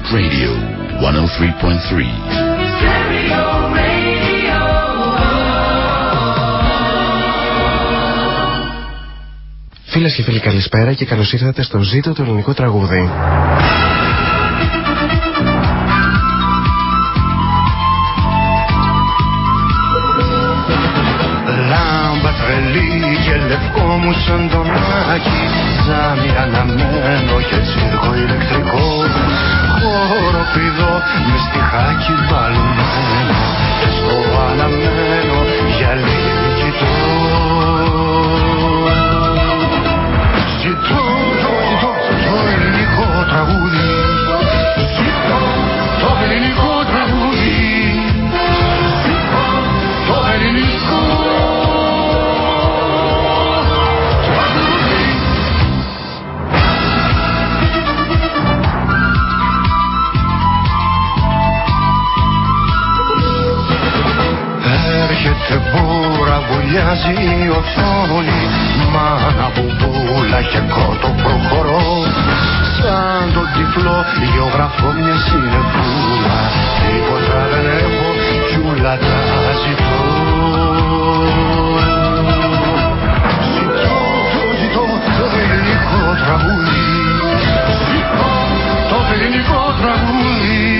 Greek Radio 103.3. Φίλες και φίλοι καλησπέρα και καλώς ήρθατε στο ζήτο του ελληνικού τραγούδι. Λάμπα τρελή και λευκό μου σαν τον Άκη Ζάμι αναμένο και τσίρκο ηλεκτρικό Χοροπηδό με στιχάκι μπαλμένο Και στο αναμένο γυαλί βουλιάζει η οθόνη Μάνα μπουμπούλα και κότο προχωρώ. Σαν τον τυφλό γεωγραφώ μια συνεφούλα. Τίποτα δεν έχω κι ούλα τα ζητώ. Ζητώ, ζητώ το ελληνικό τραγούδι. Ζητώ το ελληνικό τραγούδι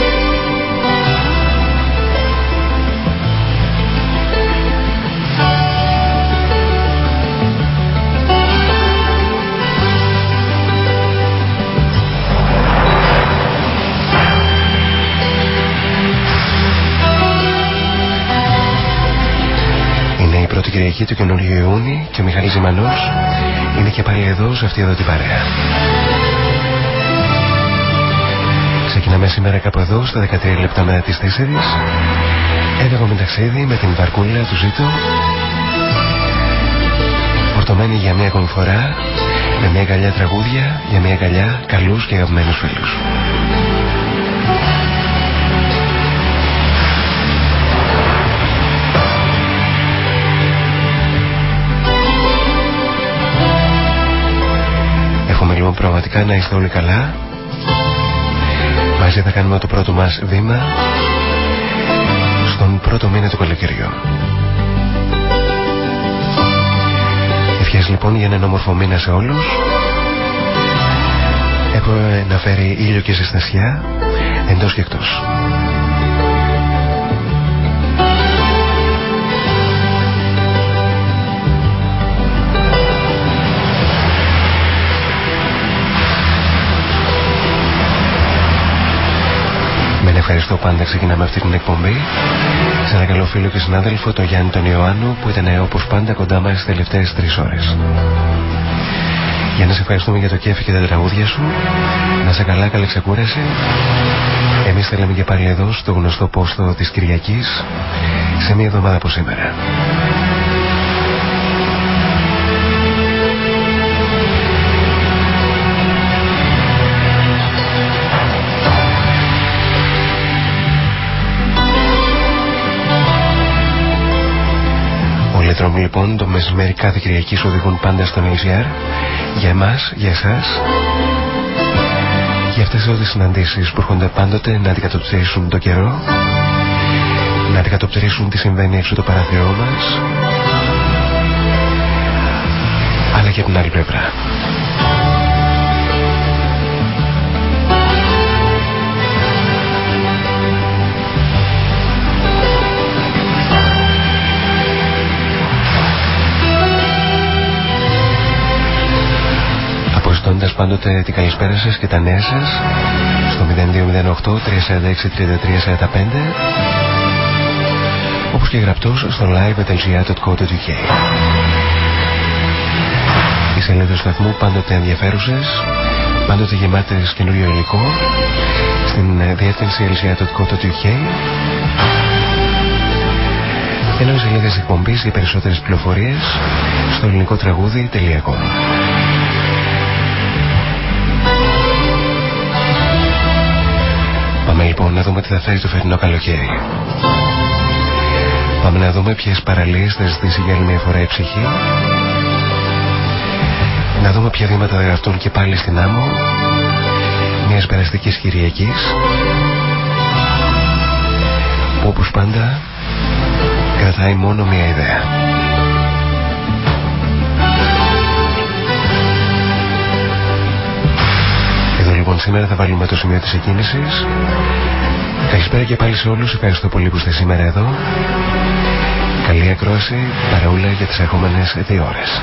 Είναι η πρώτη Κυριακή του καινούριου Ιούνιου και ο Μιχάλης Ζημανός είναι και πάλι εδώ σε αυτή εδώ την παρέα. Ξεκινάμε σήμερα κάπου εδώ στα 13 λεπτά μετά τις 4. Έβγαμε με ταξίδι με την βαρκούλα του Ζήτου. Φορτωμένη για μια ακόμη φορά με μια καλιά τραγούδια για μια καλιά καλούς και αγαπημένους φίλους. Πραγματικά να είστε όλοι καλά. Μαζί θα κάνουμε το πρώτο μας βήμα στον πρώτο μήνα του καλοκαιριού. Ευχές λοιπόν για έναν όμορφο μήνα σε όλους. Έχω να φέρει ήλιο και ζεστασιά εντός και εκτός. Ευχαριστώ πάντα ξεκινάμε αυτή την εκπομπή σε ένα καλό φίλο και συνάδελφο τον Γιάννη τον Ιωάννου που ήταν όπως πάντα κοντά μας τις τελευταίες τρεις ώρες Για να σε ευχαριστούμε για το κέφι και τα τραγούδια σου. Να σε καλά, καλή ξεκούραση. Εμείς θα λέμε και πάλι εδώ στο γνωστό πόστο της Κυριακής σε μια εβδομάδα από σήμερα. Όλοι λοιπόν το μεσημέρι κάθε Κυριακή οδηγούν πάντα στον ACR για εμάς, για εσάς. Για αυτές τις συναντήσεις που έρχονται πάντοτε να αντικατοπτρίσουν το καιρό. Να αντικατοπτρίσουν τι συμβαίνει έξω το παράθυρό μας. Αλλά και την άλλη πλευρά. Αποστώντας πάντοτε την καλησπέρα σας και τα νέα σας στο 0208 346 3345 όπως και γραπτός στο live.lgr.co.uk Οι σελίδες του σταθμού πάντοτε ενδιαφέρουσες, πάντοτε γεμάτες καινούριο υλικό στην ε, διεύθυνση lgr.co.uk ενώ οι σελίδες εκπομπής για περισσότερες πληροφορίες στο ελληνικό τραγούδι.com λοιπόν να δούμε τι θα φέρει το φετινό καλοκαίρι. Πάμε να δούμε ποιες παραλίες θα ζητήσει για άλλη μια φορά η ψυχή. Να δούμε ποια βήματα θα γραφτούν και πάλι στην άμμο μιας περαστικής Κυριακής που όπως πάντα κρατάει μόνο μια ιδέα. Λοιπόν σήμερα θα βάλουμε το σημείο της εκκίνησης Καλησπέρα και πάλι σε όλους. Ευχαριστώ πολύ που είστε σήμερα εδώ. Καλή ακρόαση, παραούλα για τις ερχόμενες δύο ώρες.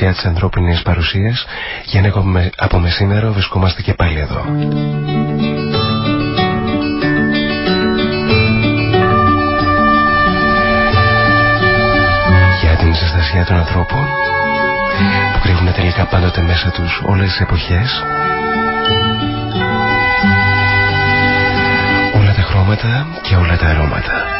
Ζεστασιά ε, της ανθρώπινης παρουσίας για να από μεσήμερο βρισκόμαστε και πάλι εδώ. Για την ζεστασιά των ανθρώπων που κρύβουν τελικά πάντοτε μέσα τους όλες τις εποχές όλα τα χρώματα και όλα τα αρώματα.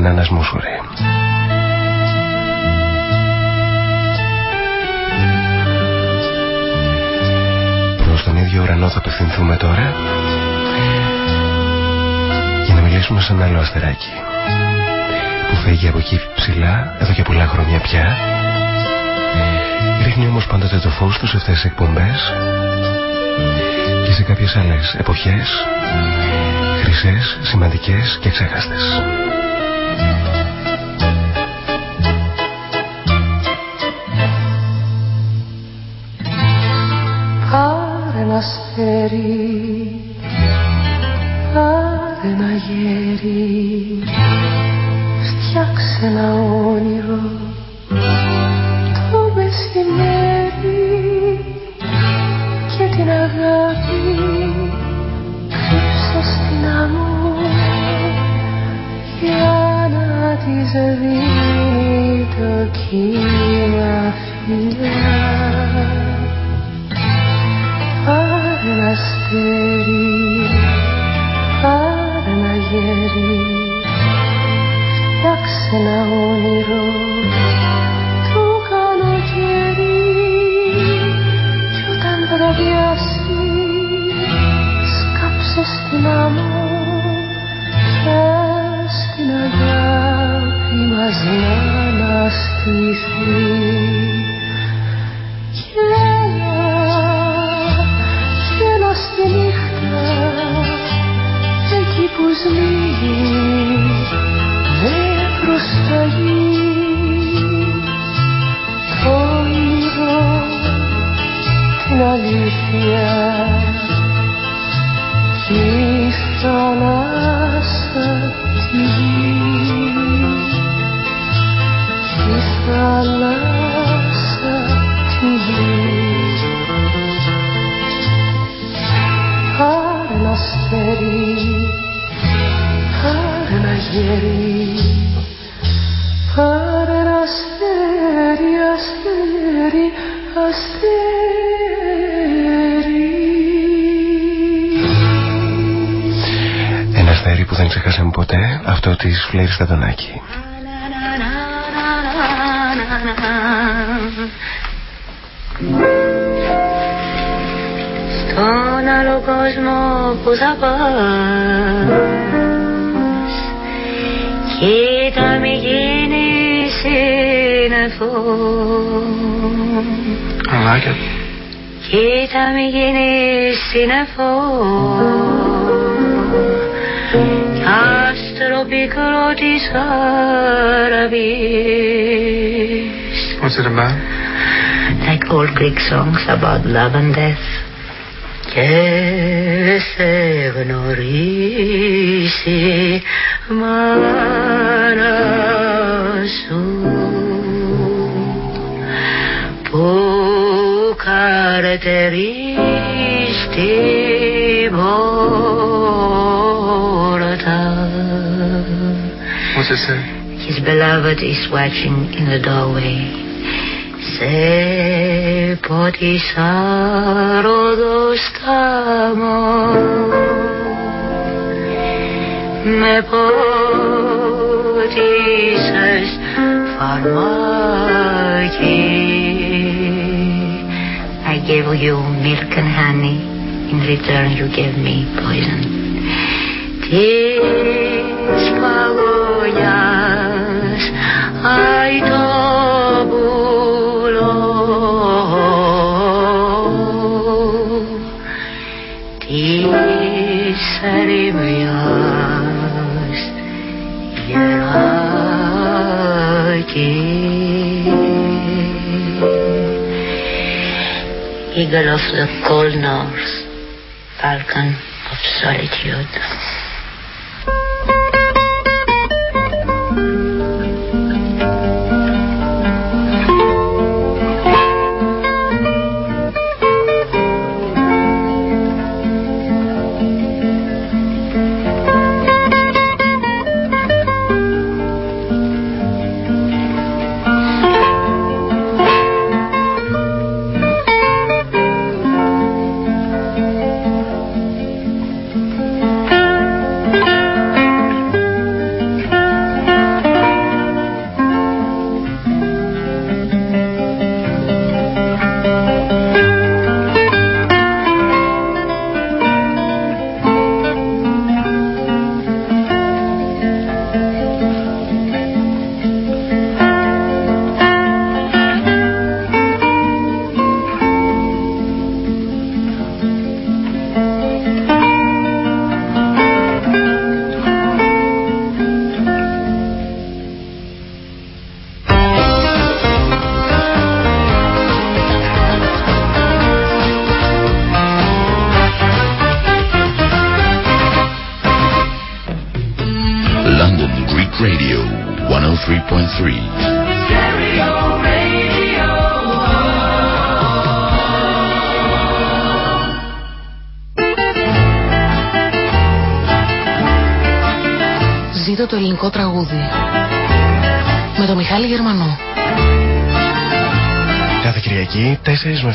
Νάνας Μούσουρη. Προς τον ίδιο ουρανό θα απευθυνθούμε τώρα για να μιλήσουμε σε ένα άλλο αστεράκι που φεύγει από εκεί ψηλά εδώ και πολλά χρόνια πια ρίχνει όμως πάντοτε το φως του σε αυτές τις εκπομπές και σε κάποιες άλλες εποχές χρυσές, σημαντικές και ξέχαστες. ieri. Της Φλέρης Σταδονάκη. Στον άλλο κόσμο που θα πας Κοίτα μη γίνεις σύννεφο I like it. Κοίτα μη γίνεις σύννεφο πικρό της χαραβής What's it about? like old Greek songs about love and death. Και σε γνωρίσει μάνα σου που καρτερεί necessary. His beloved is watching in the doorway. Se potisaro me potises farmaki. I gave you milk and honey. In return, you gave me poison. Tears Eagle of the cold north, falcon of solitude.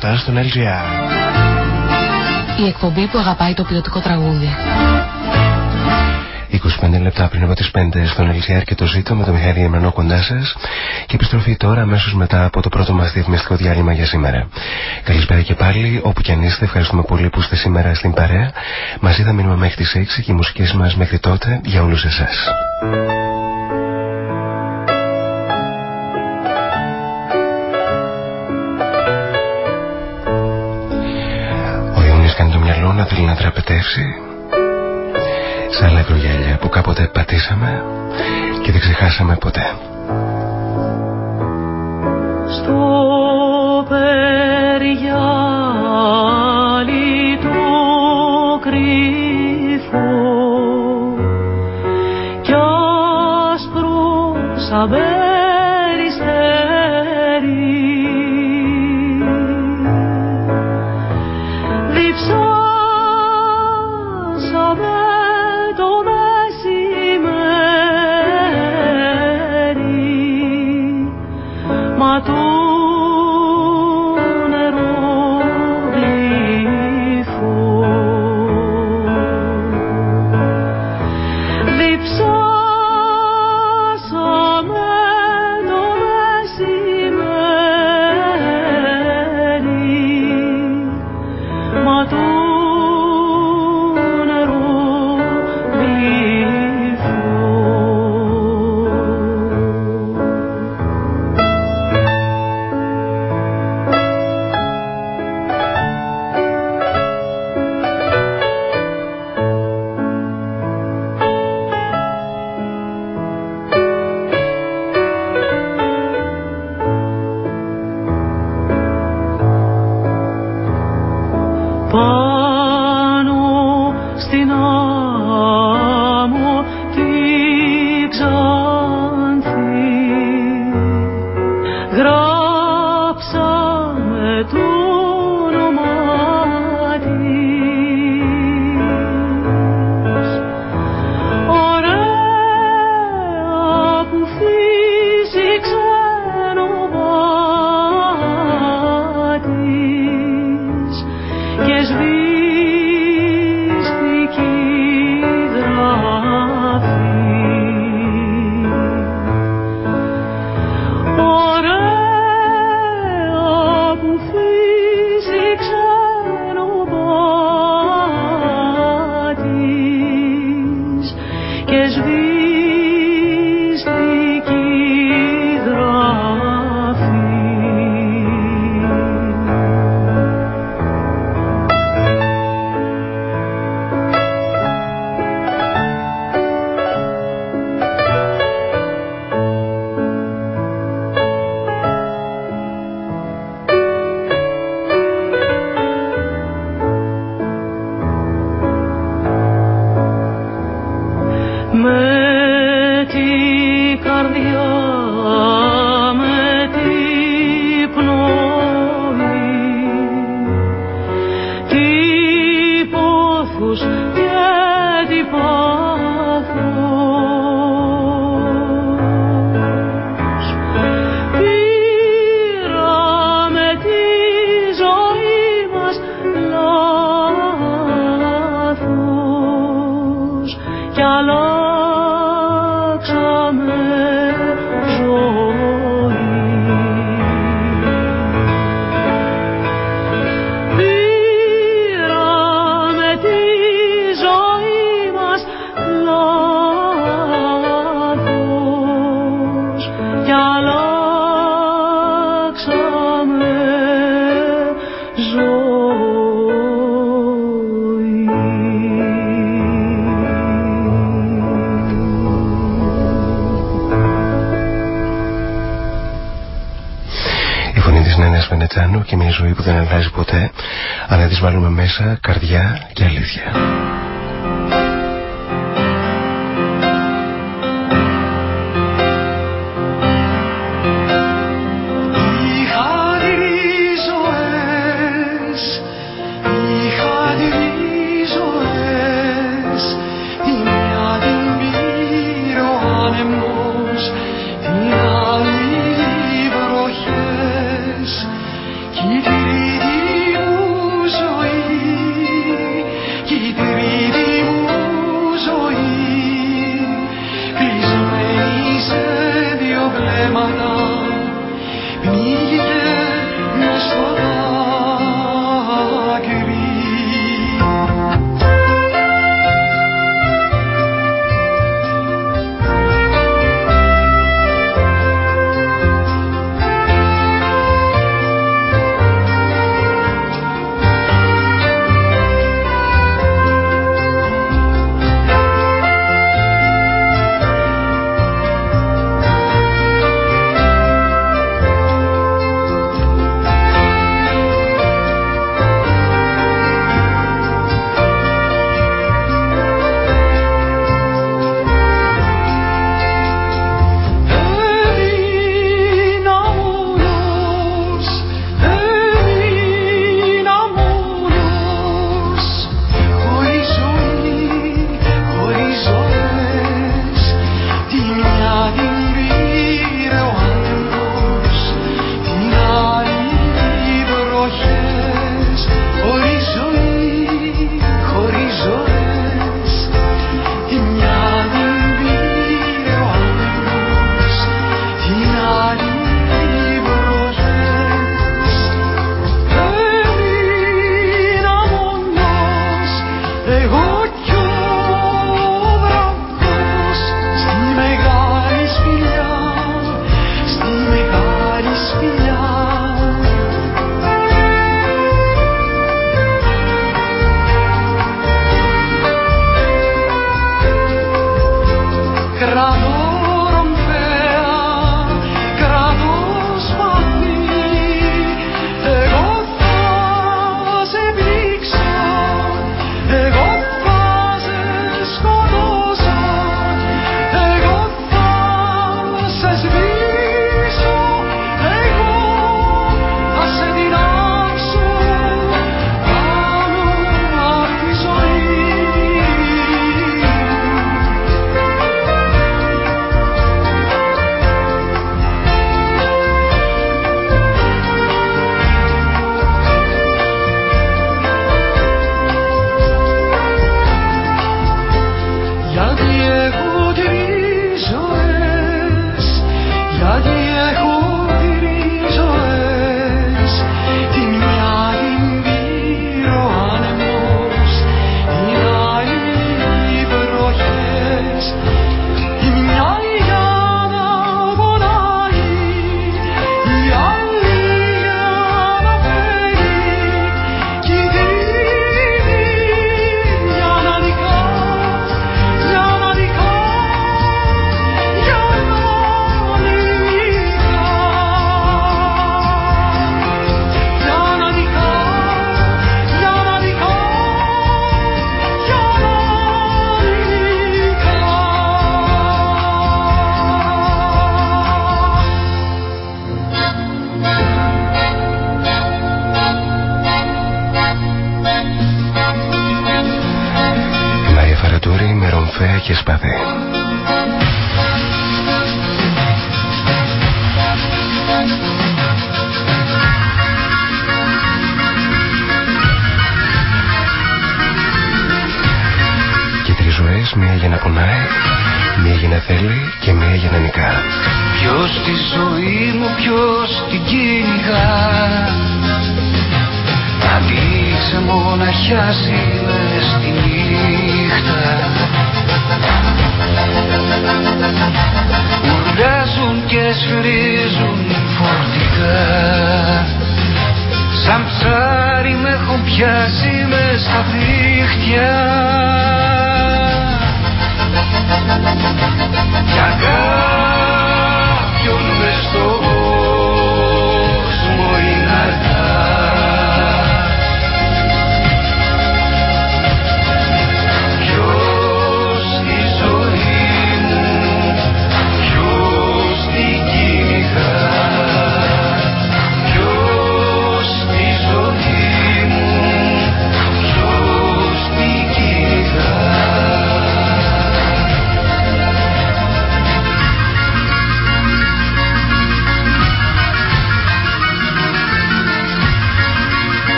4 με 7 στον LGR. Η εκπομπή που αγαπάει το ποιοτικό τραγούδι. 25 λεπτά πριν από τις 5 στον LGR και το ζήτω με τον Μιχάλη Γερμανό κοντά σας και επιστροφή τώρα αμέσως μετά από το πρώτο μας διαφημιστικό διάλειμμα για σήμερα. Καλησπέρα και πάλι, όπου και αν είστε, ευχαριστούμε πολύ που είστε σήμερα στην παρέα. Μαζί θα μείνουμε μέχρι τις 6 και οι μουσικές μας μέχρι τότε για όλους εσάς. Θέλει να τραπετεύσει σε άλλα ακρογιαλιά που κάποτε πατήσαμε και δεν ξεχάσαμε ποτέ. Στο περιγιάλι tú. Και μια ζωή που δεν αλλάζει ποτέ αλλά τις βάλουμε μέσα καρδιά και αλήθεια.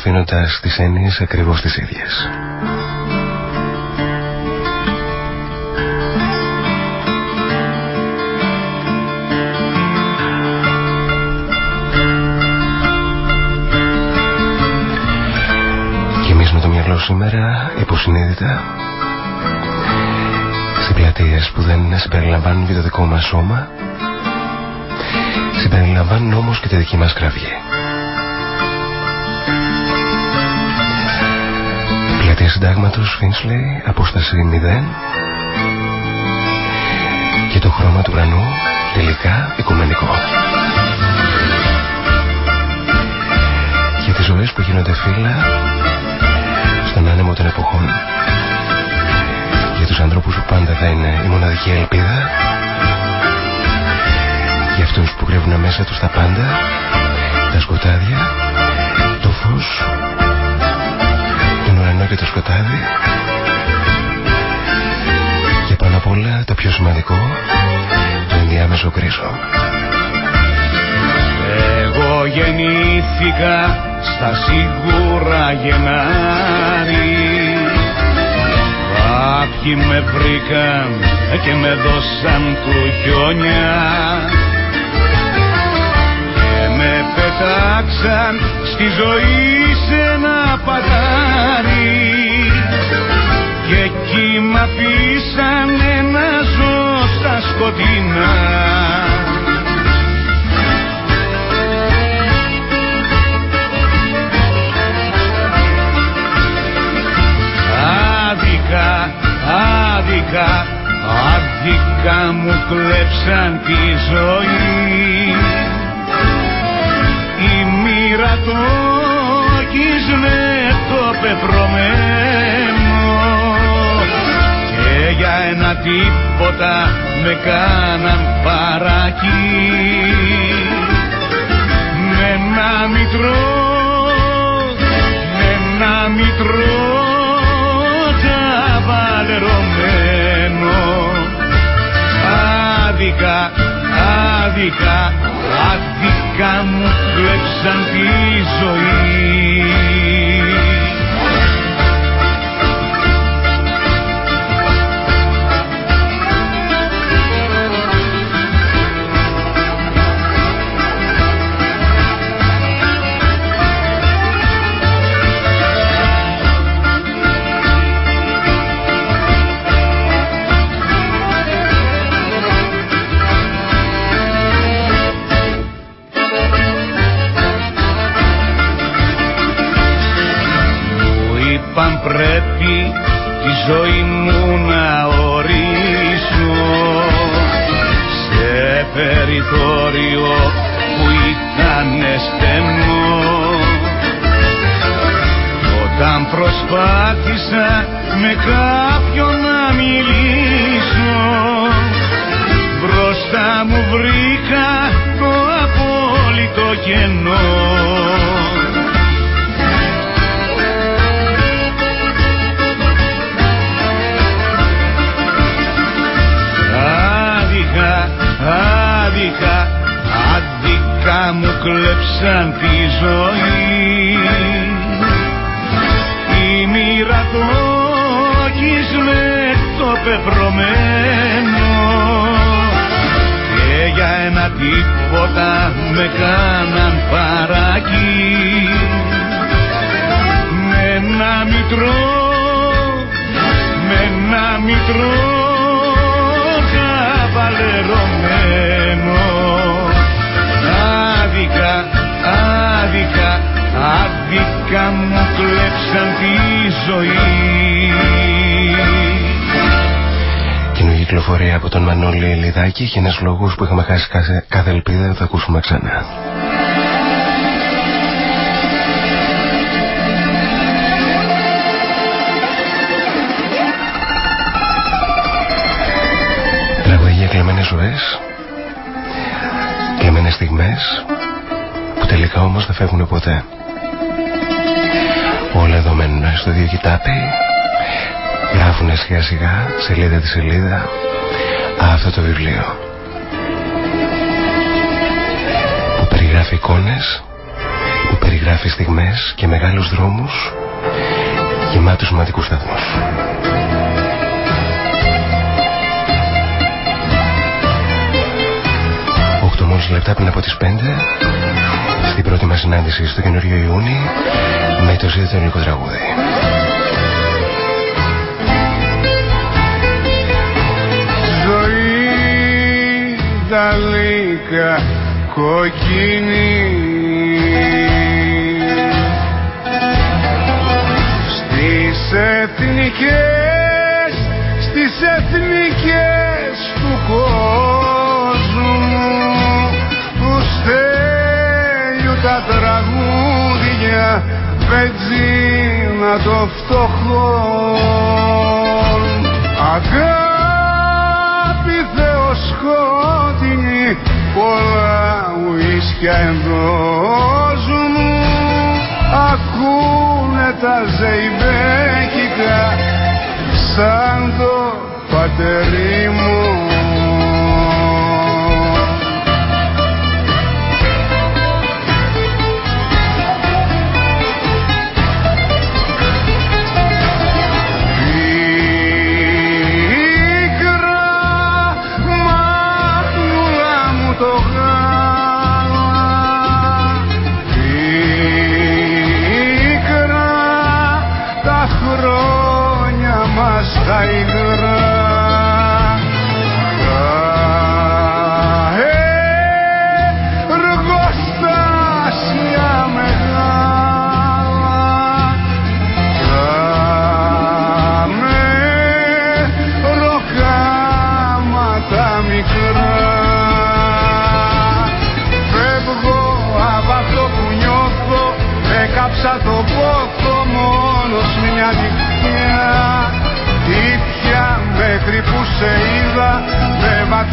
Αφήνοντας τις έννοιες ακριβώς τις ίδιες. Και εμείς με το μυαλό σήμερα υποσυνείδητα σε πλατείες που δεν συμπεριλαμβάνουν και το δικό μας σώμα συμπεριλαμβάνουν όμως και τη δική μας κραυγή. Συντάγματος Φίνσλεϊ, απόσταση 0 και το χρώμα του ουρανού τελικά οικουμενικό. Για τις ζωές που γίνονται φύλλα στον άνεμο των εποχών. Για τους ανθρώπους που πάντα θα είναι η μοναδική ελπίδα. Για αυτούς που κρύβουν μέσα τους τα πάντα, τα σκοτάδια, το φως, τον ουρανό και το σκοτάδι. Και πάνω απ' όλα το πιο σημαντικό, το ενδιάμεσο κρίσο. Εγώ γεννήθηκα στα σίγουρα Γενάρη Κάποιοι με βρήκαν και με δώσαν του χιόνια Και με πετάξαν στη ζωή σε ένα παγάρι εκεί μ' αφήσαν να ζω στα σκοτεινά. Άδικα, άδικα, άδικα μου κλέψαν τη ζωή. Η μοίρα το με το πεπρωμένο Και για ένα τίποτα με κάναν παρακεί Με ένα μητρό, με ένα μητρό τσαβαλερωμένο Άδικα, άδικα, άδικα μου κλέψαν τη ζωή ζωή μου να ορίσω σε περιθώριο που ήταν στενό. Όταν προσπάθησα με τη ζωή κυκλοφορία από τον Μανώλη Ελιδάκη και ένας λόγος που είχαμε χάσει κάθε, κάθε ελπίδα θα ακούσουμε ξανά. Τραγωδία κλεμμένες ζωές, κλεμμένες στιγμές που τελικά όμως δεν φεύγουν ποτέ. Όλα εδώ μένουν στο δύο κοιτάπι. Γράφουνε σιγά σιγά σελίδα τη σελίδα. Αυτό το βιβλίο. Που περιγράφει εικόνες που περιγράφει στιγμές και μεγάλους δρόμους γεμάτους σημαντικούς σταθμούς. Οκτώ μόλις λεπτά πριν από τις πέντε στην πρώτη μας συνάντηση στο καινούριο Ιούνι με το ζήτητο ελληνικό τραγούδι. Λύκα κοκκίνη. Στις εθνικές στις εθνικές του κόσμου πετζίνα το φτωχό. Αγάπη σκότεινη πολλά ουίσκια εντός μου. Ακούνε τα ζεϊμπέκικα σαν το πατερί μου Thy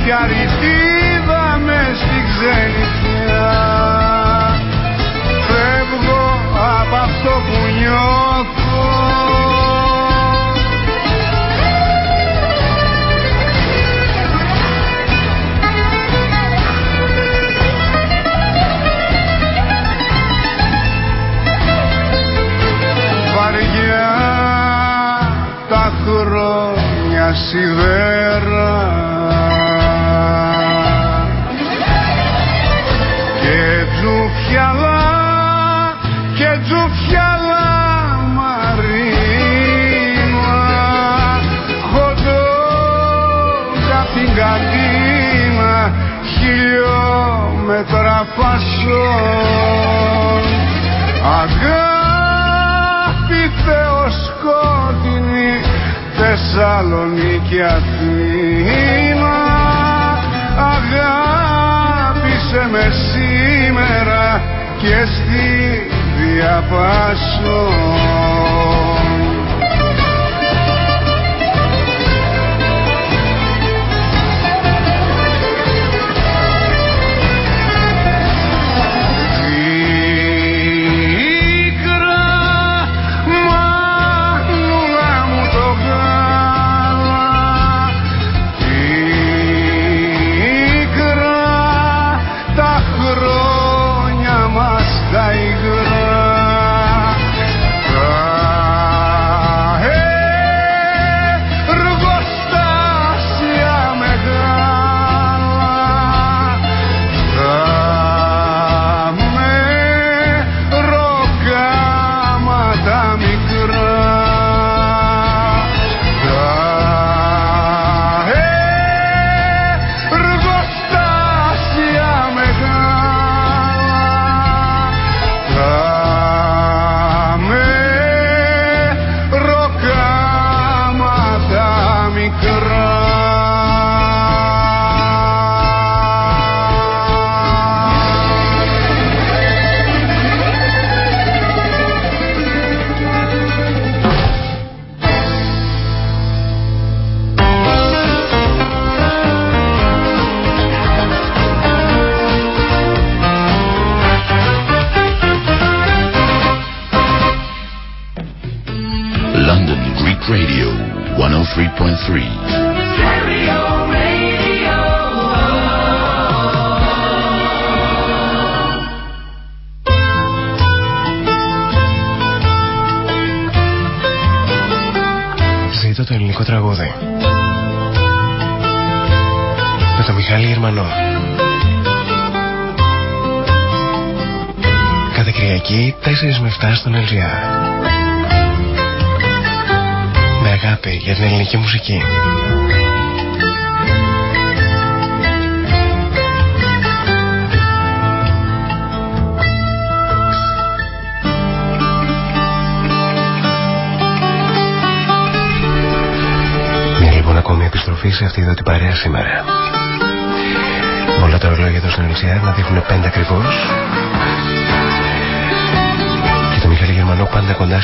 βαθιά ρητίδα μες στη ξενιτιά Φεύγω από αυτό που νιώθω. Βαριά τα χρόνια σιδέρα μέτρα φασόν αγάπη θεοσκότεινη Θεσσαλονίκη Αθήνα. Αγάπησε με σήμερα και στη διαπάσον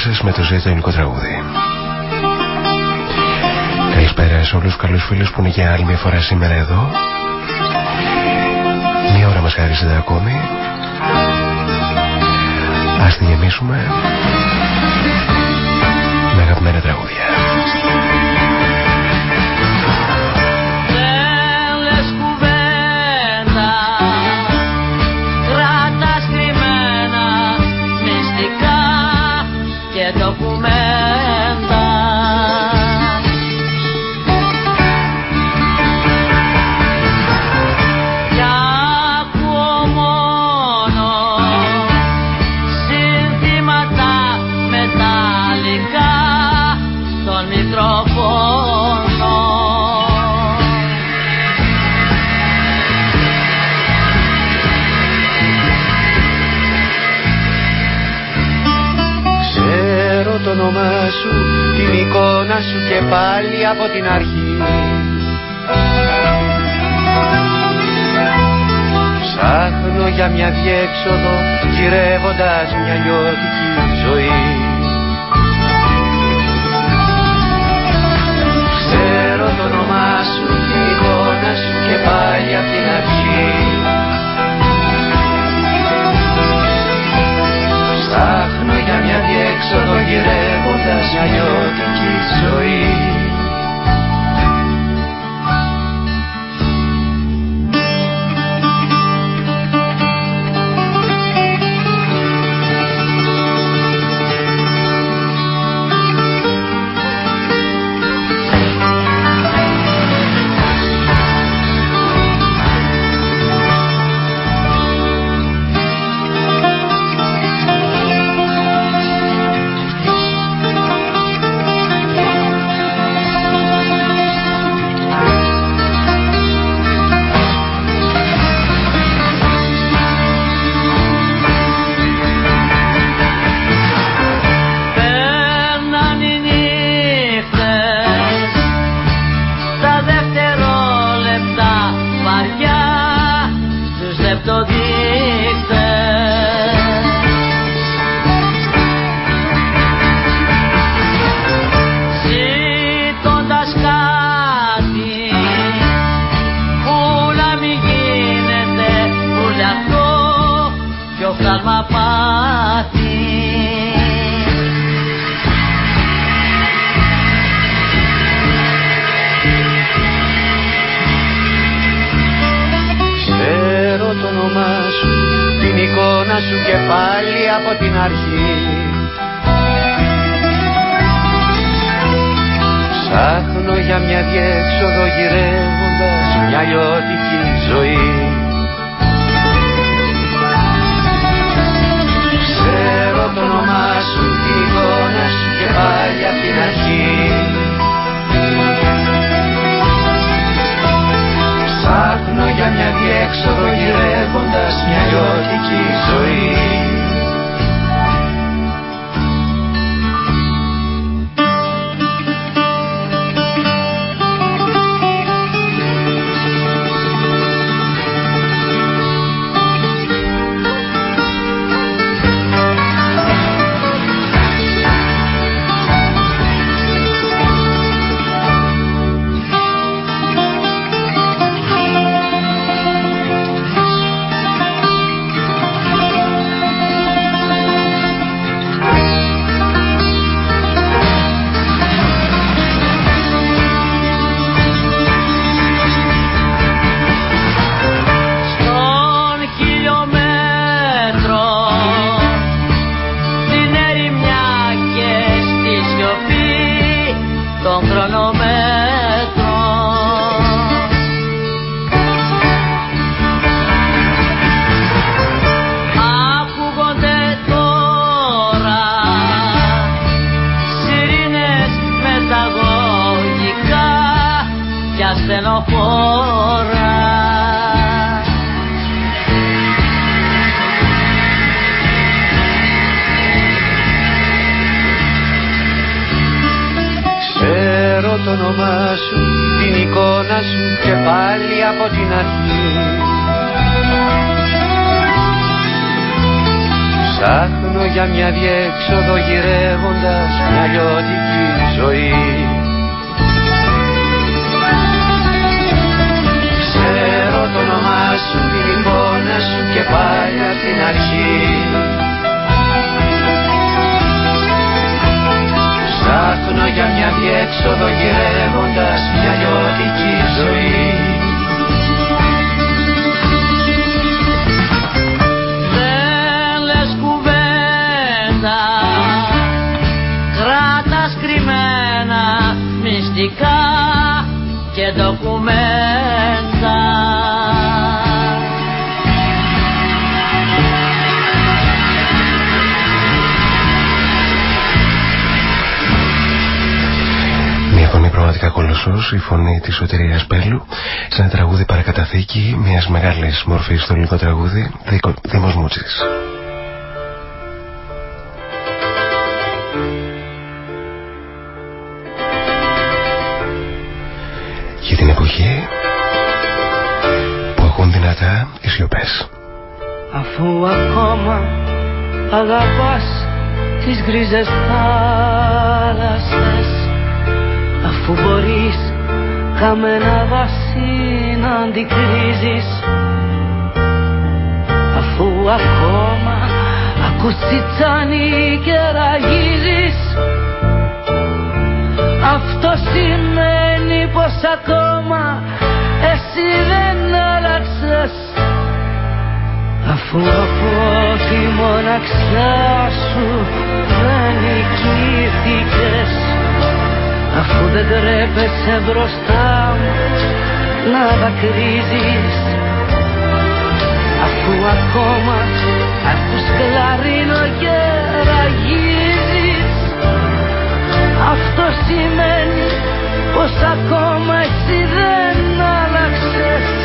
Ρώσες με το ζωή ελληνικό τραγούδι. Καλησπέρα σε όλους τους καλούς φίλους που είναι για άλλη μια φορά σήμερα εδώ. Μια ώρα μας χαρίζεται ακόμη. Ας τη γεμίσουμε με αγαπημένα τραγούδια. Της Σωτηρίας Πέλου, σε ένα τραγούδι παρακαταθήκη μιας μεγάλης μορφής στο ελληνικό τραγούδι, Δίκο- Δήμος Μούτσης. Για την εποχή που ακούν δυνατά οι σιωπές. Αφού ακόμα αγαπάς τις γκρίζες θάλασσες Αφού μπορείς καμένα βασί να αντικρίζεις. Αφού ακόμα ακούς τσιτσάνι και ραγίζεις. Αυτό σημαίνει πως ακόμα εσύ δεν άλλαξες. Αφού από τη μοναξιά σου δεν νικήθηκες Αφού δεν τρέπεσαι μπροστά μου να δακρύζεις. Αφού ακόμα ακούς κλαρίνο και ραγίζεις Αυτό σημαίνει πως ακόμα εσύ δεν άλλαξες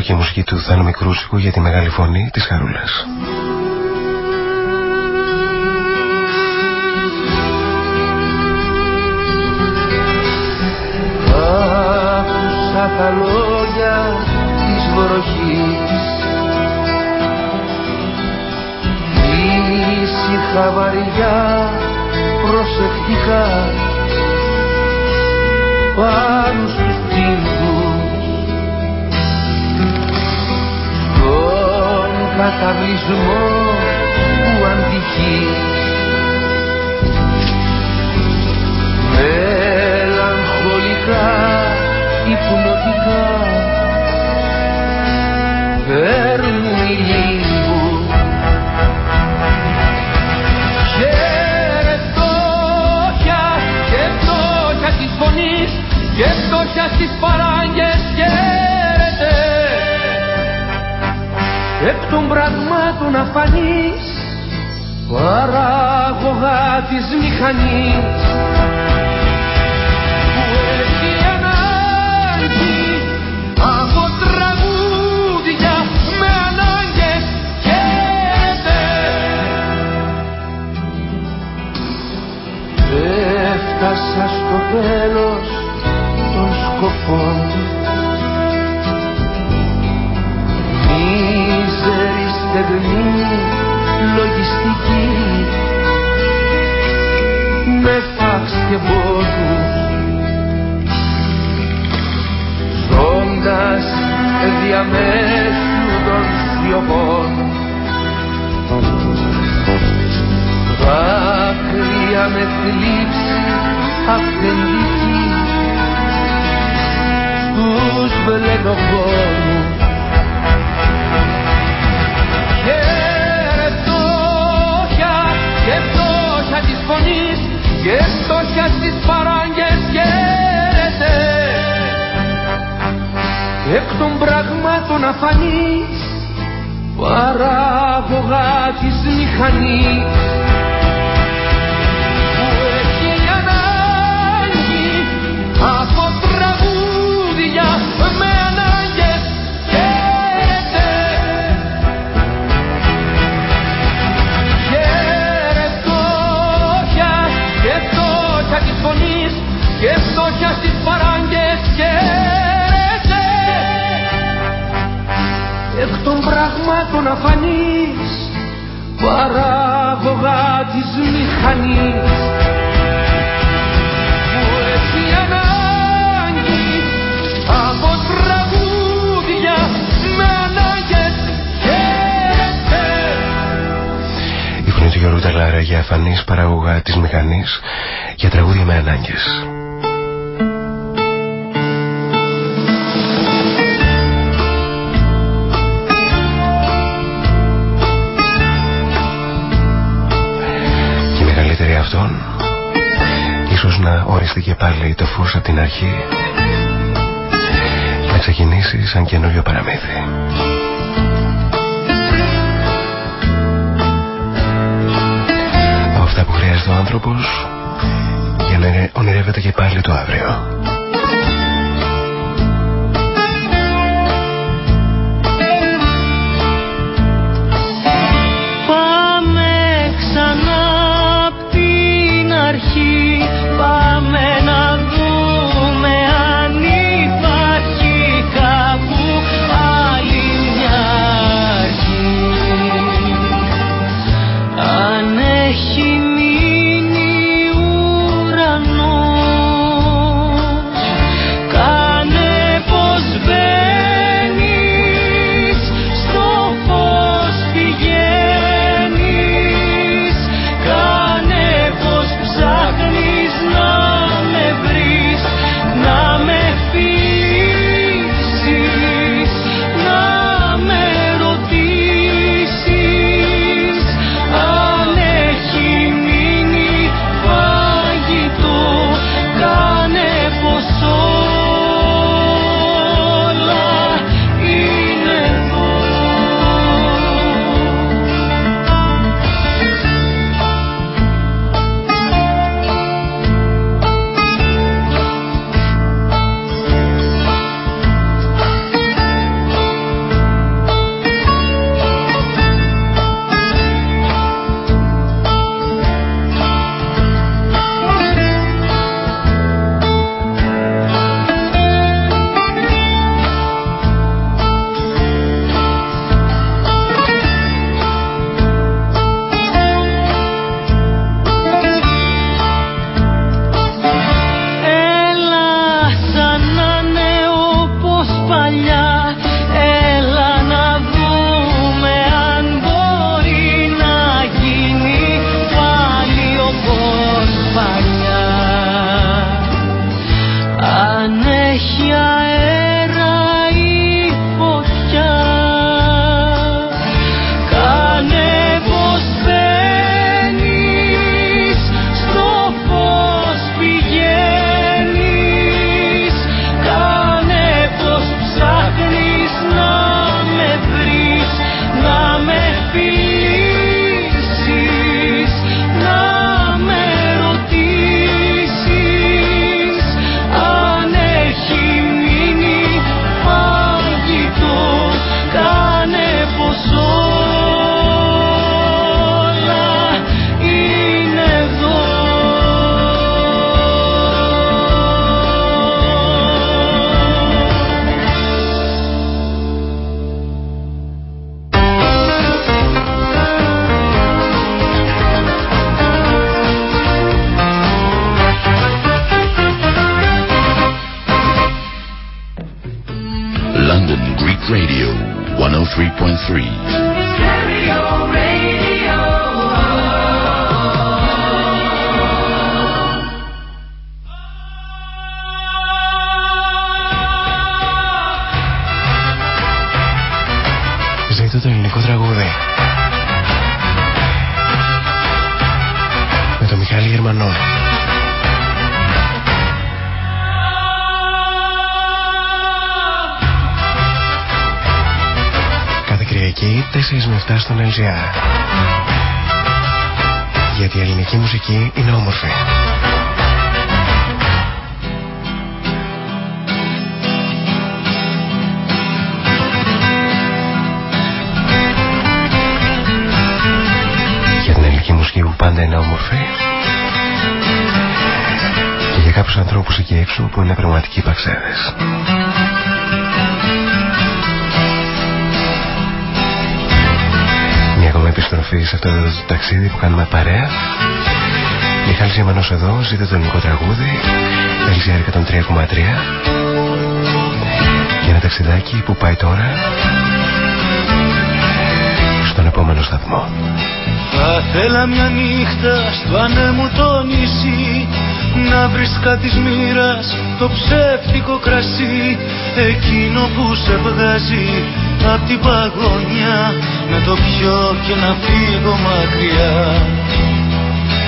Νικολακοπούλου και η μουσική του Θάνου Μικρούσικου για τη μεγάλη φωνή της Χαρούλας. Άκουσα τα λόγια της βροχής Ήσυχα βαριά προσεκτικά πάνω στους τείχους καταβλισμό που αντυχείς. Μελαγχολικά υπνοτικά παίρνουν οι λίγου Χαιρετόχια και φτώχεια της φωνής και φτώχεια στις παράγκες χαίρεται εκ των πραγμάτων αφανής παράγωγα της μηχανής. Που έχει ανάγκη από τραγούδια με ανάγκες χαίρεται Έφτασα στο τέλος των σκοπών Μίζερη στεγνή λογιστική. Με φαξ και πόδους ζώντας διαμέσου των σιωπών. Δάκρυα με θλίψη αυθεντική πραγμάτων αφανής παράγωγα της μηχανής πραγμάτων αφανής παράγωγα της μηχανής που έχει ανάγκη από τραγούδια με ανάγκες χαίρεται Η φωνή του Γιώργου Ταλάρα για αφανής παραγωγά της μηχανής για τραγούδια με ανάγκες. Μεγαλύτερη αυτών ίσως να οριστεί και πάλι το φως από την αρχή να ξεκινήσει σαν καινούριο παραμύθι. Από αυτά που χρειάζεται ο άνθρωπος για να ονειρεύεται και πάλι το αύριο. Με 7 στον LGR. Γιατί η ελληνική μουσική είναι όμορφη. Για την ελληνική μουσική που πάντα είναι όμορφη. Και για κάποιους ανθρώπους εκεί έξω που είναι πραγματικοί παξέδες. Σε αυτό εδώ το ταξίδι που κάνουμε παρέας. Μιχάλης Γεμανός εδώ, ζείτε το ελληνικό τραγούδι, LGR 103,3 για ένα ταξιδάκι που πάει τώρα στον επόμενο σταθμό. Θα θέλα μια νύχτα στο ανέμου το νησί Να βρεις κάτι μοίρας το ψεύτικο κρασί Εκείνο που σε βγάζει απ' την παγωνιά Να το πιω και να φύγω μακριά.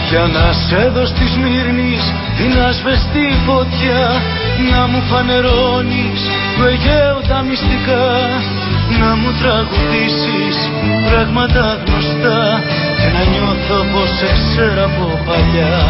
Για να σε δω στη Σμύρνης την ασβεστή φωτιά Να μου φανερώνεις του Αιγαίου τα μυστικά. Να μου τραγουδήσεις πράγματα γνωστά Και να νιώθω πως σε ξέρω από παλιά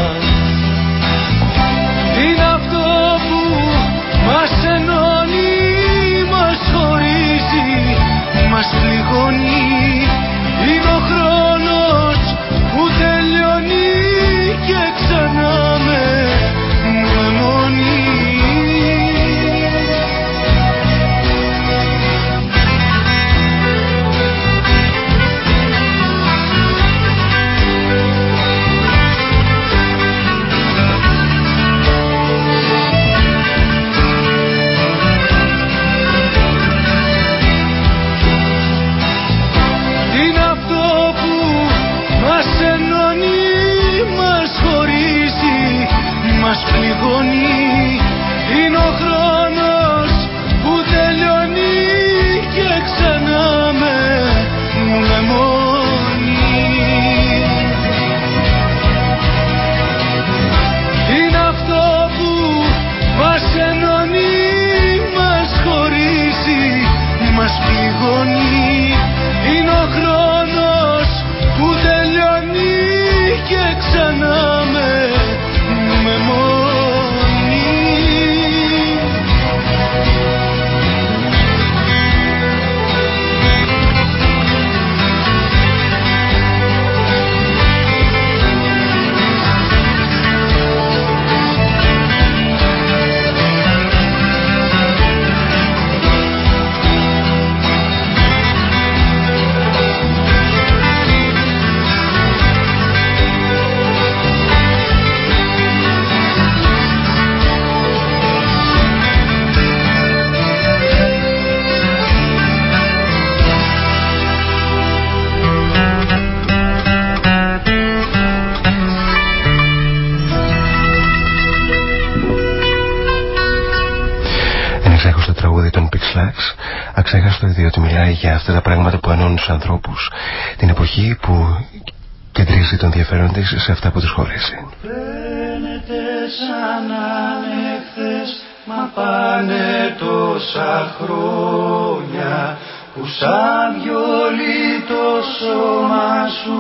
της σε αυτά που τους χωρίζει. Φαίνεται σαν να είναι χθες, μα πάνε τόσα χρόνια που σαν βιολί το σώμα σου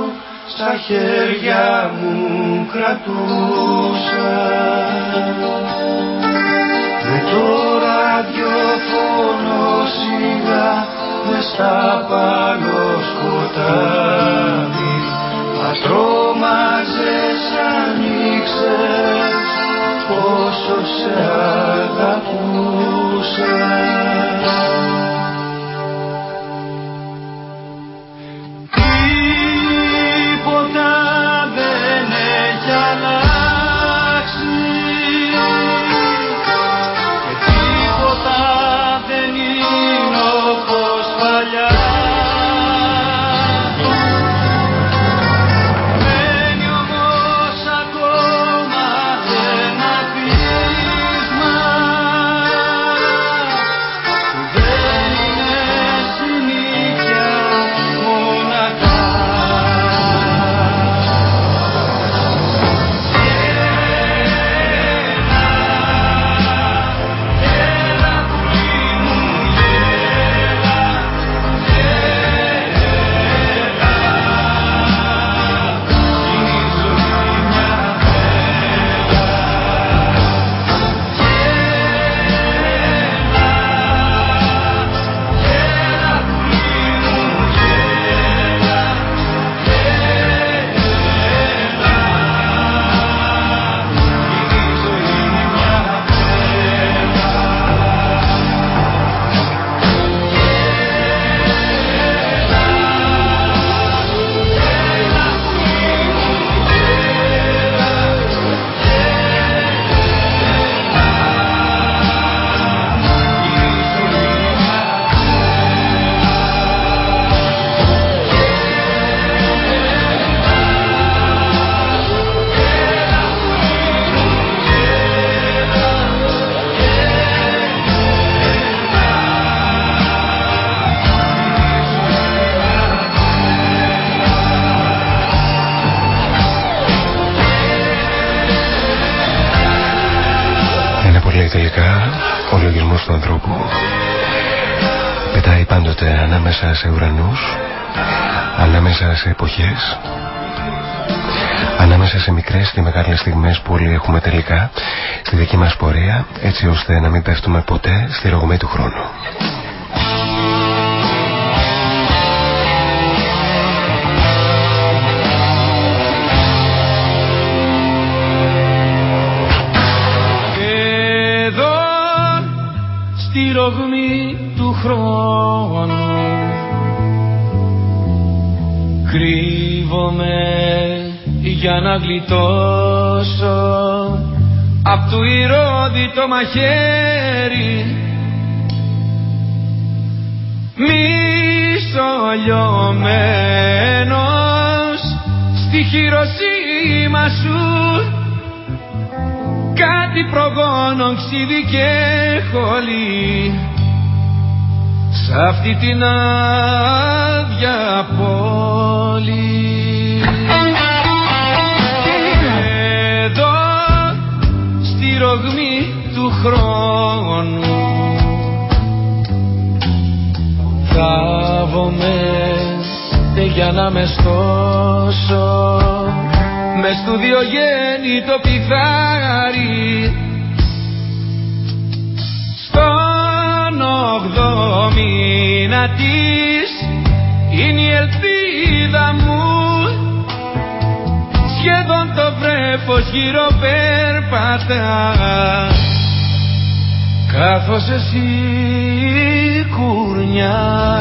στα χέρια μου κρατούσα. Με το ραδιοφωνό σιγά μες στα πάνω σκοτάδι μας Yeah. Εποχές ανάμεσα σε μικρές και μεγάλες στιγμές που όλοι έχουμε τελικά στη δική μας πορεία έτσι ώστε να μην πέφτουμε ποτέ στη ρογμή του χρόνου. Εδώ στη ρογμή του χρόνου κρύβομαι για να γλιτώσω απ' του ηρώδη το μαχαίρι. Μισολιωμένος στη χειροσύμα σου. Κάτι προγόνο ξύδι και χολή. Σ' αυτή την άδεια πόλη ρογμή του χρόνου Θάβομαι για να με στώσω. Μες του το πιδάρι στον ογδό μήνα της είναι η ελπίδα μου. Σχεδόν το βρέφος γύρω περπατά. Καθώς εσύ κουρνιάζεις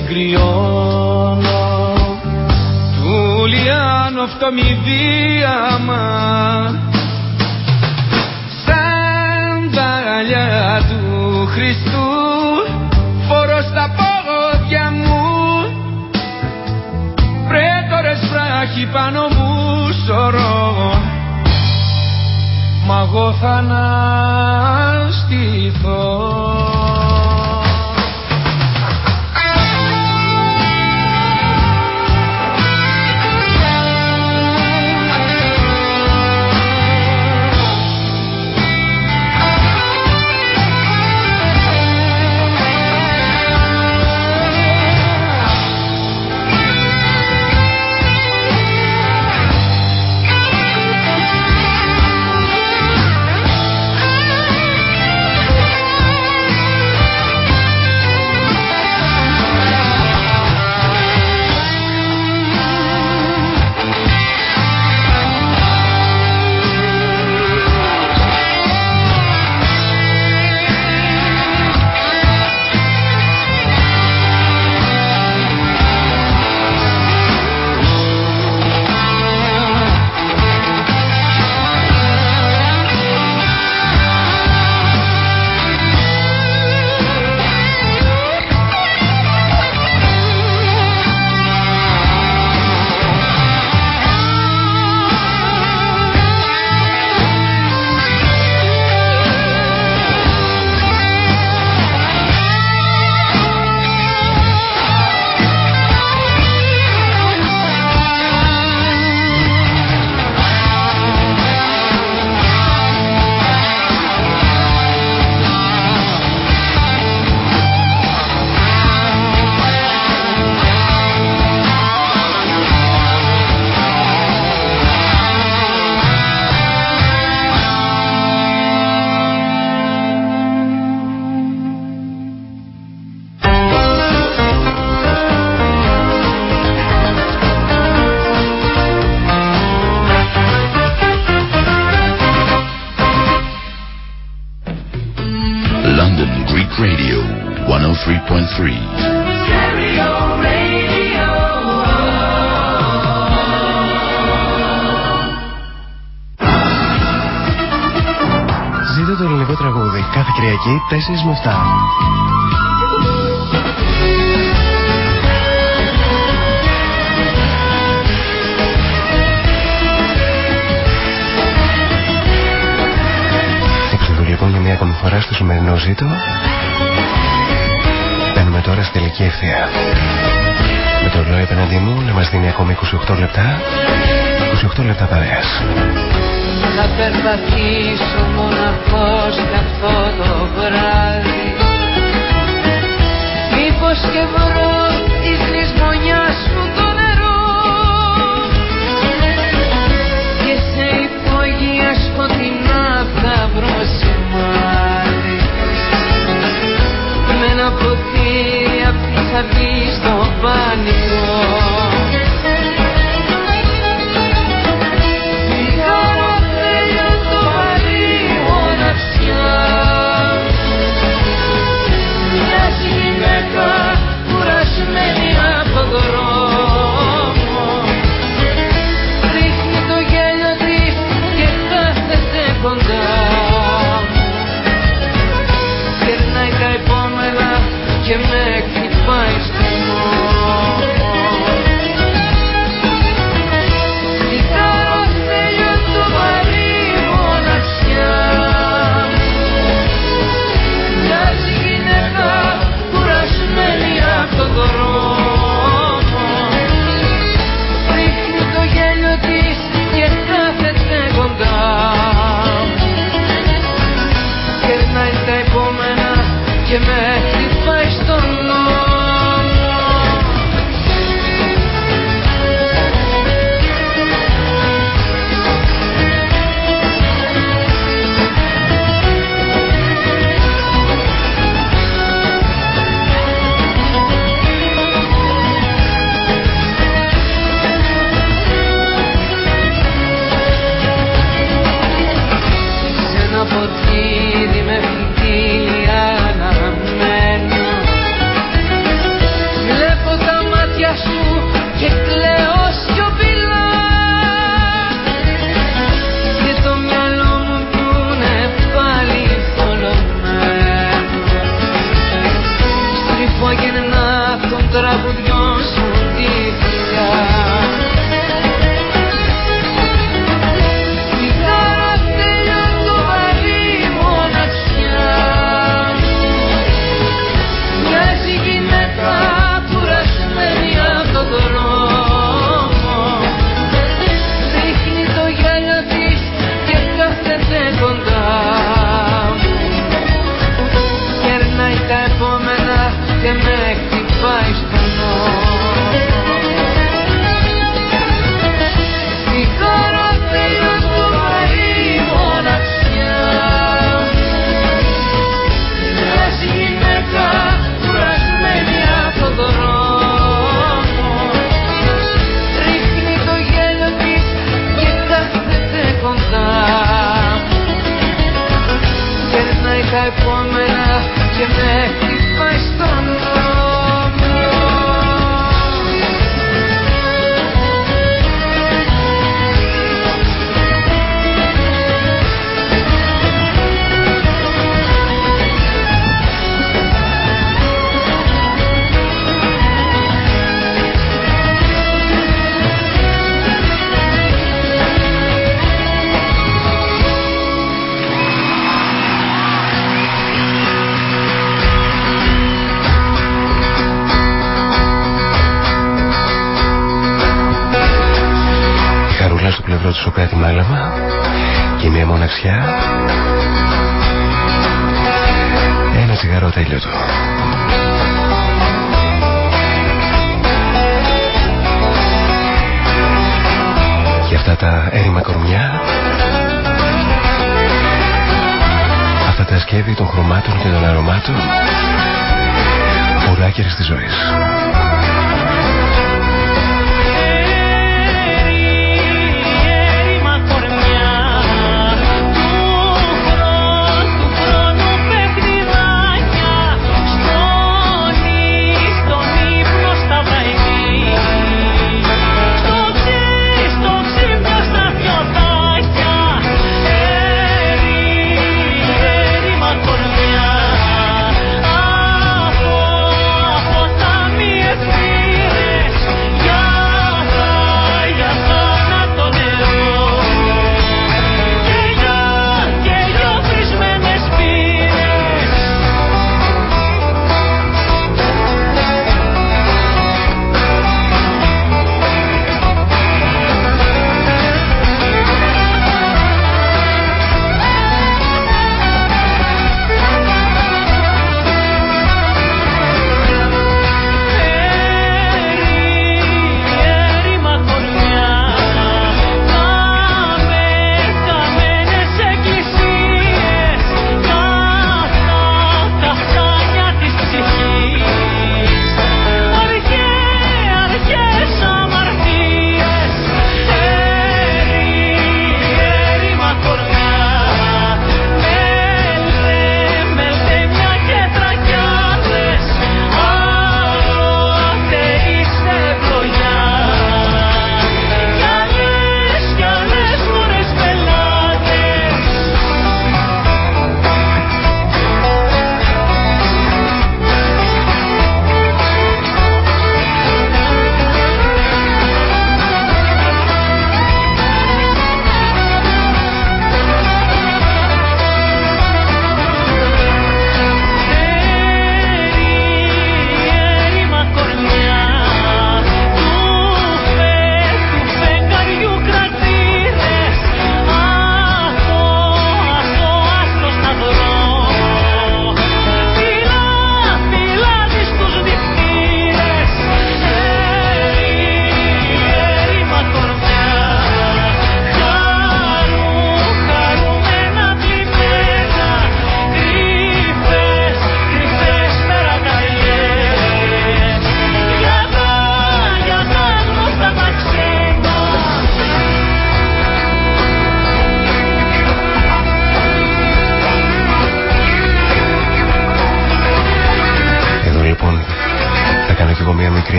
να μην κρυώνω του λιάνο φτωμιδίαμα σαν δαλιά του Χριστού φορώ στα πόδια μου. Πρέτορες βράχοι πάνω μου σωρώ. Μα εγώ θα αναστηθώ το ελληνικό τραγούδι. Κάθε Κυριακή 4 με 7. λοιπόν για μια ακόμη φορά στο σημερινό ζήτο. Μπαίνουμε τώρα στη τελική ευθεία. Με το ρολόι απέναντί μου να μας δίνει ακόμη 28 λεπτά 28 λεπτά παρέας. Θα περπατήσω μοναχός και αυτό το βράδυ. Μήπως και βρω της λησμονιάς μου το νερό. Και σε υπόγεια σκοτεινά θα βρω σημάδι. Με ένα ποτήρι απ' τη αυγή στο πανικό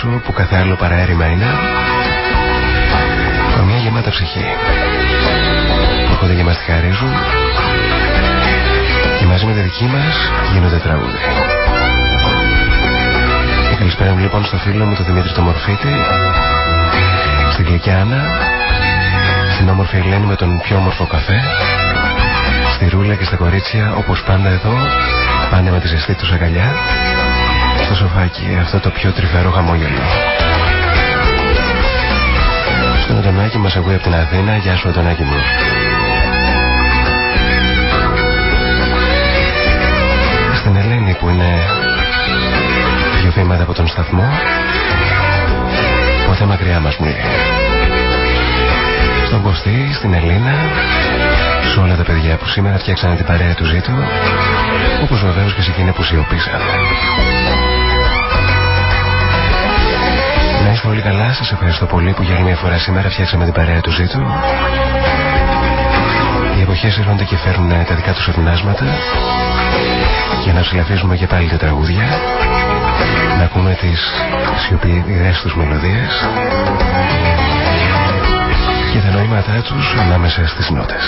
κορμιά εκεί έξω που κάθε άλλο παραέρημα είναι κορμιά γεμάτα ψυχή που έρχονται και μας τη χαρίζουν και μαζί με τη δική μας γίνονται τραγούδι. Και καλησπέρα μου λοιπόν στο φίλο μου τον Δημήτρη το Μορφίτη στην Γλυκιάνα στην όμορφη Ελένη με τον πιο όμορφο καφέ στη Ρούλα και στα κορίτσια όπως πάντα εδώ πάνε με τη ζεστή τους αγκαλιά στο σοφάκι αυτό το πιο τρυφερό χαμόγελο. Στον Αντωνάκη μας ακούει από την Αθήνα. Γεια σου Αντωνάκη μου. Στην Ελένη που είναι δύο βήματα από τον σταθμό ποτέ μακριά μας μου Στον Κωστή, στην Ελίνα σε όλα τα παιδιά που σήμερα φτιάξανε την παρέα του ζήτου όπως βεβαίως και σε εκείνη που σιωπήσαν. Να είστε όλοι καλά, σας ευχαριστώ πολύ που για άλλη μια φορά σήμερα φτιάξαμε την παρέα του ζήτου. Οι εποχές έρχονται και φέρνουν τα δικά τους ευνάσματα για να ψηλαφίζουμε και πάλι τα τραγούδια να ακούμε τις σιωπηρές τους μελωδίες και τα νοήματά τους ανάμεσα στις νότες.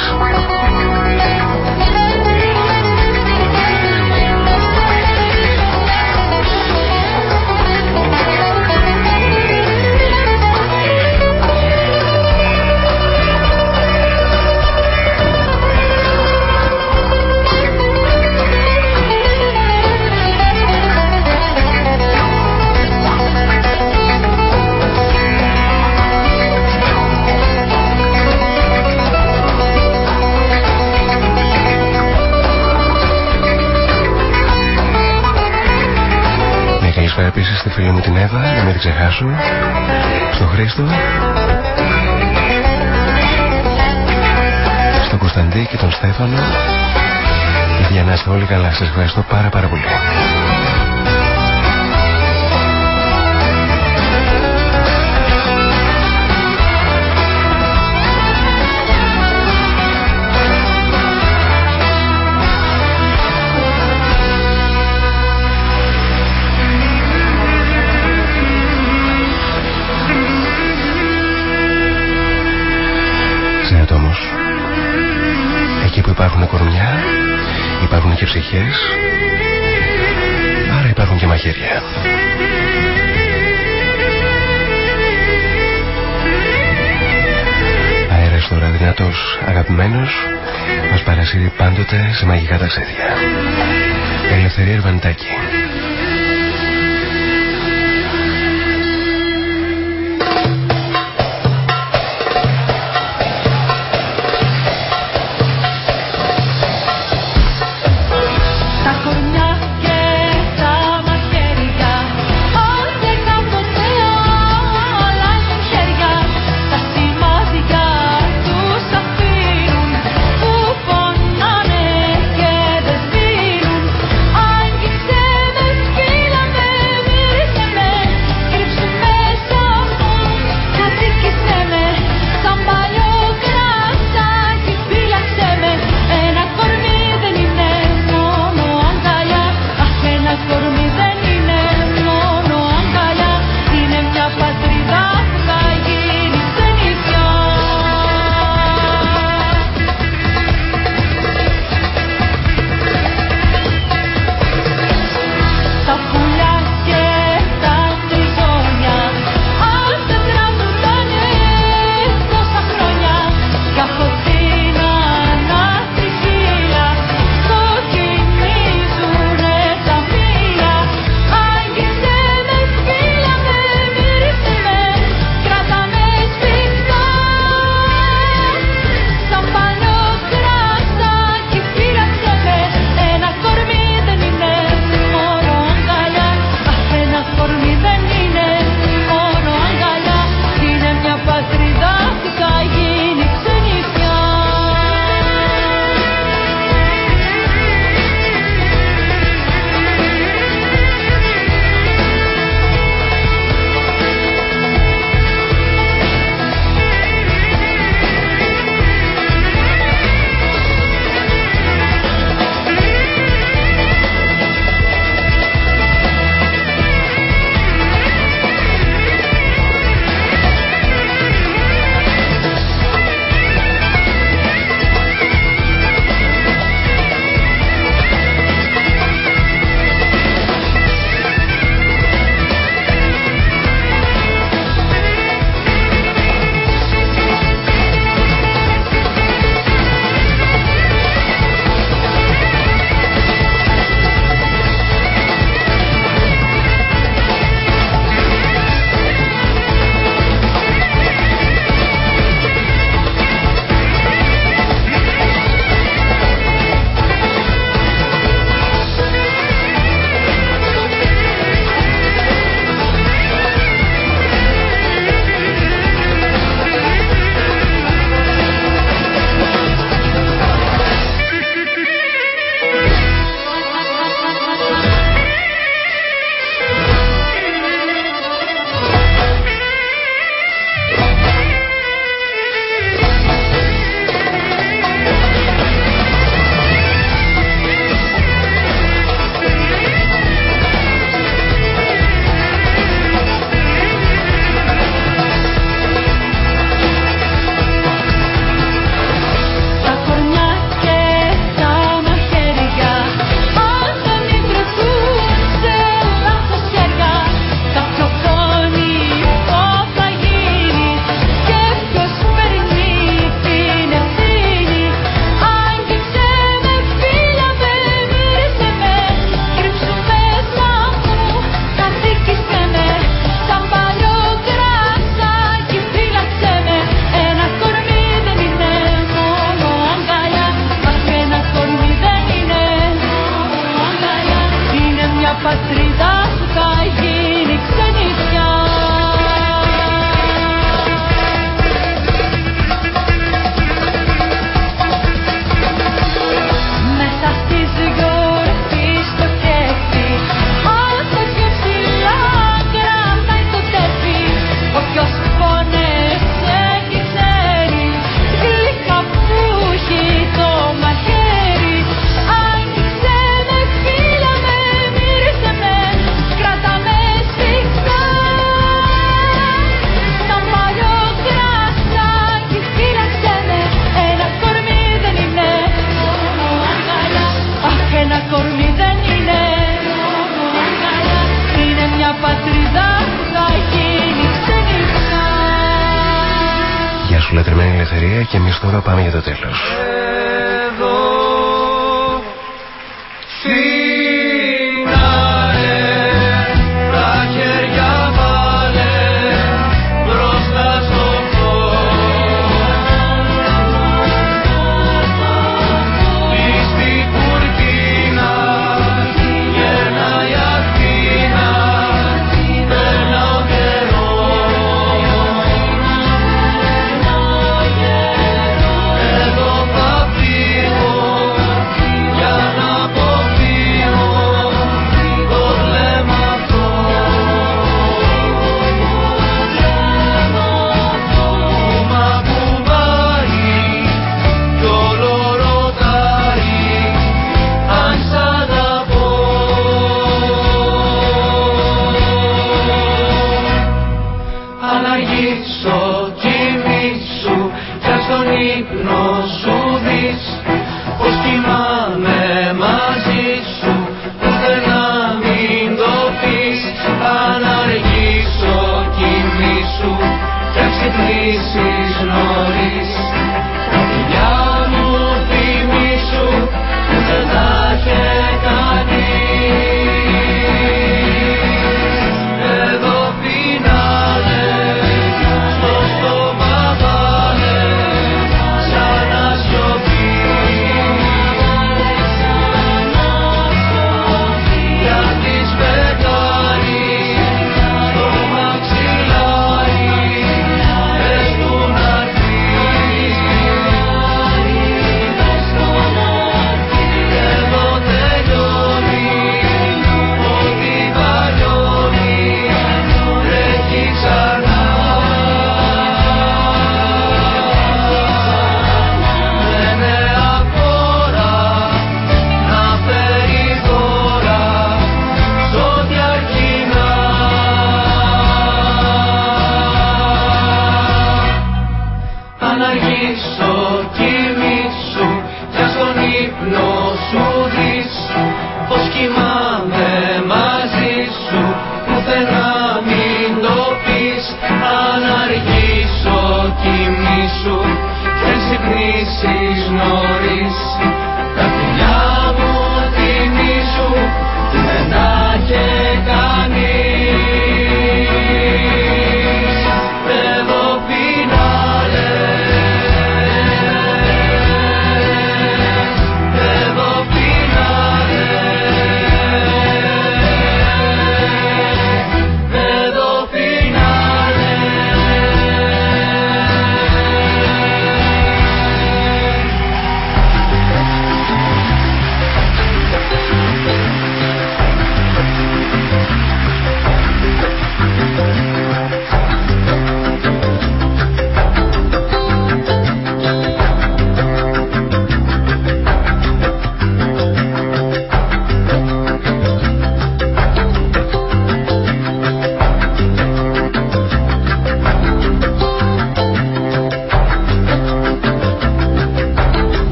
Επίσης στη φίλη μου την Εύα, να μην την ξεχάσω, στον Χρήστο, στον Κωνσταντή και τον Στέφανο. Για να είστε όλοι καλά, σας ευχαριστώ πάρα πάρα πολύ. Και ψυχές, άρα υπάρχουν και μαχαίρια. Αέρας τώρα δυνατός αγαπημένος μας παρασύρει πάντοτε σε μαγικά ταξίδια. Ελευθερία Ερβαντάκη.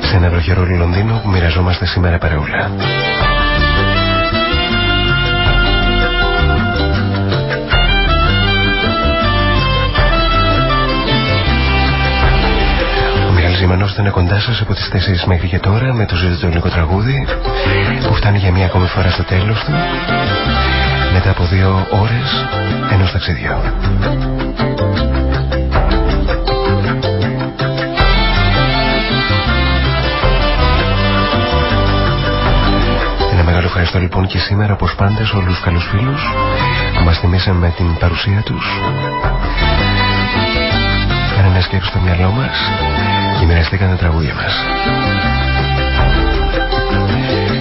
Σε ένα βροχερόλι Λονδίνο που μοιραζόμαστε σήμερα παρεούλα. Ζημανός ήταν κοντά σας από τις 4 μέχρι και τώρα με το ζητητολικό τραγούδι που φτάνει για μία ακόμη φορά στο τέλος του μετά από δύο ώρες ενός ταξιδιού. Ευχαριστώ λοιπόν και σήμερα όπως πάντα σε όλους τους καλούς φίλους που μας θυμίσαν με την παρουσία τους ένα σκέψη στο μυαλό μας και μοιραστήκαν τα τραγούδια μας.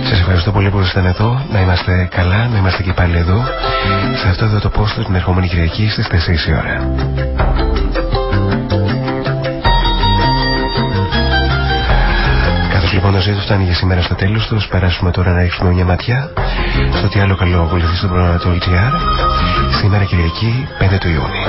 Σας ευχαριστώ πολύ που ήσασταν εδώ, να είμαστε καλά, να είμαστε και πάλι εδώ, σε αυτό εδώ το πόστος την ερχόμενη Κυριακή στις 4 η ώρα. Καθώς λοιπόν το ζήτο φτάνει για σήμερα στο τέλος του, περάσουμε τώρα να ρίξουμε μια ματιά στο τι άλλο καλό ακολουθεί στο πρόγραμμα του LGR, σήμερα Κυριακή 5 του Ιούνιου.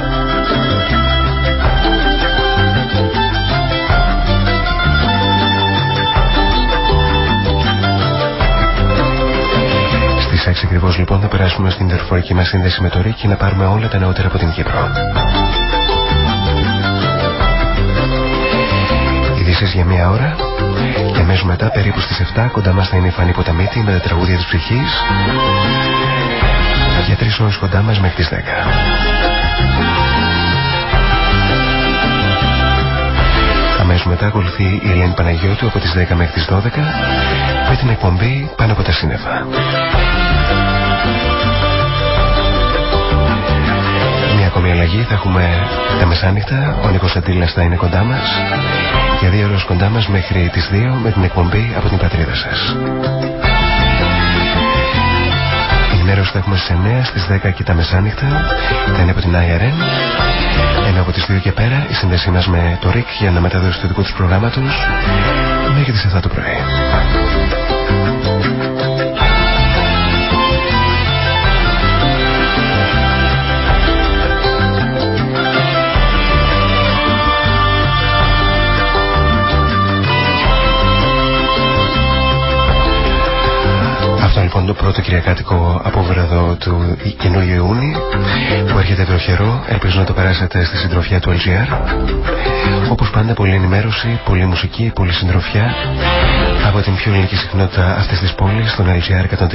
Στις 6 ακριβώς λοιπόν θα περάσουμε στην δορυφορική μας σύνδεση με το ΡΙΚ και να πάρουμε όλα τα νεότερα από την Κύπρο. Ειδήσεις για μία ώρα και αμέσως μετά περίπου στις 7 κοντά μας θα είναι η Φανή Ποταμίτη με τα τραγούδια της ψυχής για τρεις ώρες κοντά μας μέχρι τις 10. Αμέσως μετά ακολουθεί η Ελένη Παναγιώτου από τις 10 μέχρι τις 12 με την εκπομπή πάνω από τα σύννεφα. Μια ακόμη αλλαγή θα έχουμε τα μεσάνυχτα. Ο Νίκος Αντίλας θα είναι κοντά μας. Για δύο ώρες κοντά μας μέχρι τις 2 με την εκπομπή από την πατρίδα σας. Η ενημέρωση θα έχουμε στις 9 στις 10 και τα μεσάνυχτα. Θα είναι από την IRN. Ενώ από τις 2 και πέρα η σύνδεσή μας με το RIC για να μεταδώσει το δικό τους προγράμματος μέχρι τις 7 το πρωί. Λοιπόν το πρώτο κυριακάτικο απόβραδο του καινούριου Ιούνιου που έρχεται βροχερό. Ελπίζω να το περάσετε στη συντροφιά του LGR. Όπως πάντα πολλή ενημέρωση, πολλή μουσική, πολλή συντροφιά από την πιο ελληνική συχνότητα αυτής της πόλης στον LGR 103,3.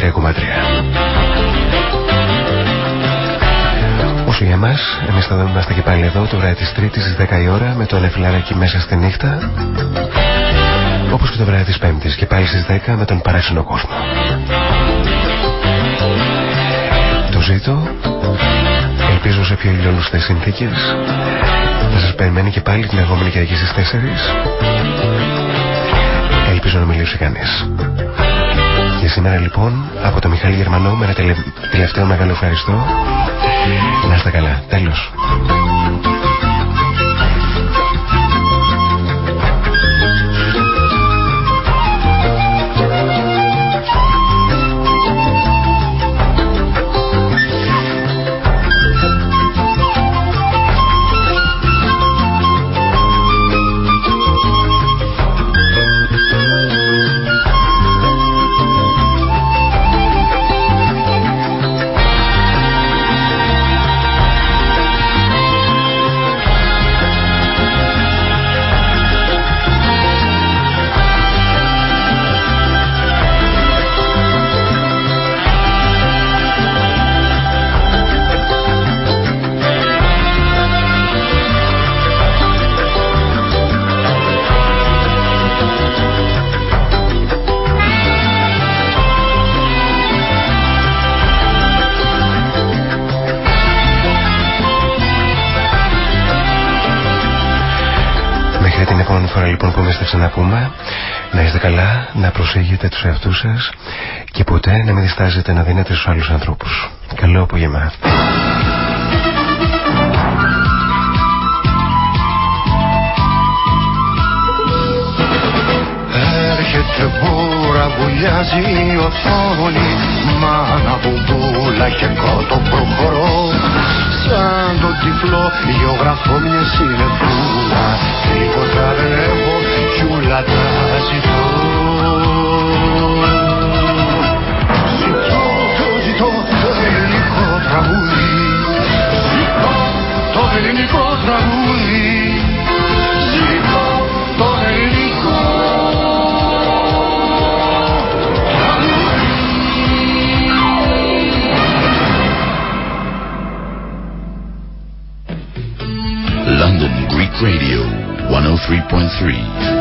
Όσο για εμάς, εμείς θα είμαστε και πάλι εδώ το βράδυ της Τρίτης στις 10 η ώρα με το ανεφιλάρακι μέσα στη νύχτα όπως και το βράδυ της Πέμπτης και πάλι στις 10 με τον παράξενο κόσμο. Το ζήτω, ελπίζω σε πιο ηλιόλουστες συνθήκες, θα σας περιμένει και πάλι την ερχόμενη Κυριακή στις 4. Ελπίζω να μιλήσει κανείς. Και σήμερα λοιπόν από το Μιχάλη Γερμανό με ένα τελευταίο μεγάλο ευχαριστώ. Να είστε καλά. Τέλος. Ξαναπούμε. Να είστε καλά, να προσέχετε τους εαυτούς σας και ποτέ να μην διστάζετε να δίνετε στους άλλους ανθρώπους. Καλό απόγευμα. Έρχεται μπούρα, βουλιάζει η οθόνη Μάνα μπουμπούλα και κότο προχωρώ. Σαν τον τυφλό γεωγραφώ μια συνεφούλα. Τίποτα δεν έχω κι ούλα τα ζητώ. Ζητώ, το ζητώ το ελληνικό τραγούδι. Ζητώ το ελληνικό τραγούδι Radio 103.3.